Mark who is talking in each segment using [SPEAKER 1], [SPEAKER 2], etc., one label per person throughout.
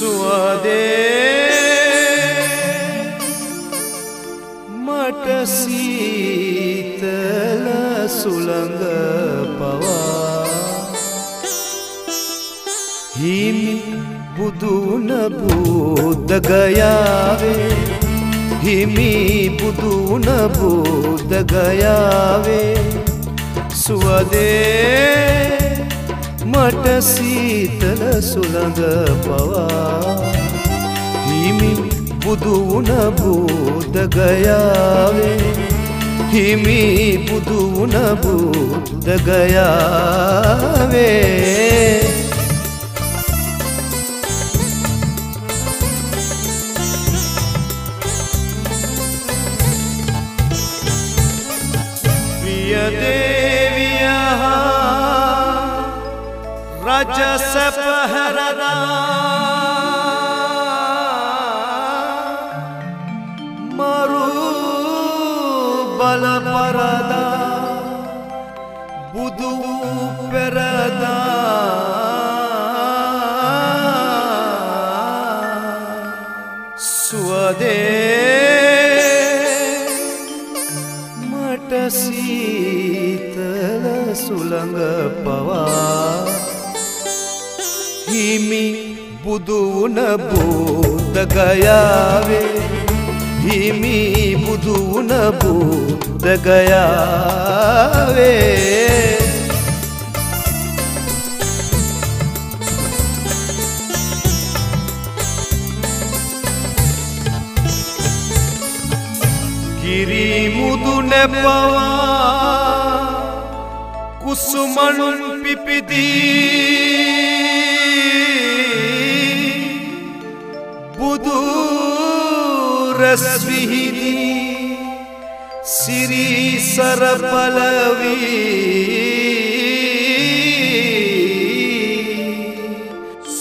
[SPEAKER 1] සුවදේ මට සීතල සුළඟ පවා හිමි බුදුන බුද්ධගයාවේ හිමි බුදුන බුද්ධගයාවේ සුවදේ මට සීතල සුළඟ පවා. හිමි බුදුවුණ බුද්ධගයාවේ හිමි බුදුවුණ බුද්ධගයාවේ පියදේවියහා රජ සැපහැරදා මරු බලපරදා බුදු පෙරදා සුවදේ මට සීතල සුළඟ පවා හිමි බුදුවුණ බුද්ධගයාවේ හිමි බුදුවුණ බුද්ධගයාවේ කිරිමුදු නැපවා කුසුමනුන් පිපිදී. බුදු රැස්විහිදී සිරිසර පලවී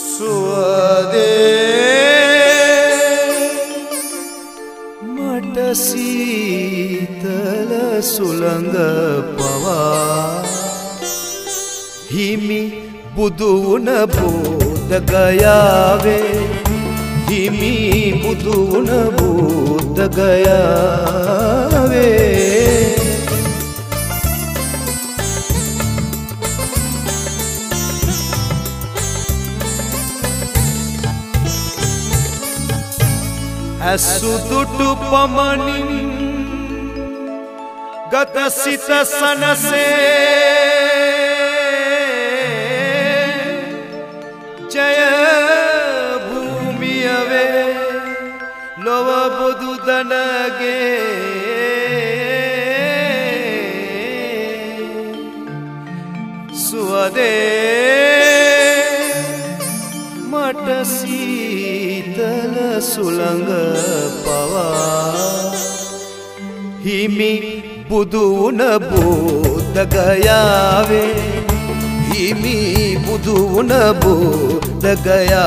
[SPEAKER 1] සුවදේ මට සීතල සුළඟ පවා හිමි බුදුවුණ බෝධගයාවේ හිමි බුදුවුණ බෝධගයාවේ ඇසුදුටු පමණින් ගත සිත සනසේ. ලොවබුදු දනගේ සුවදේ මට සීතල සුළඟ පවා හිමි බුදුවුණ බෝධගයාවේ හිමි බුදුවුණ බෝධගයාවේ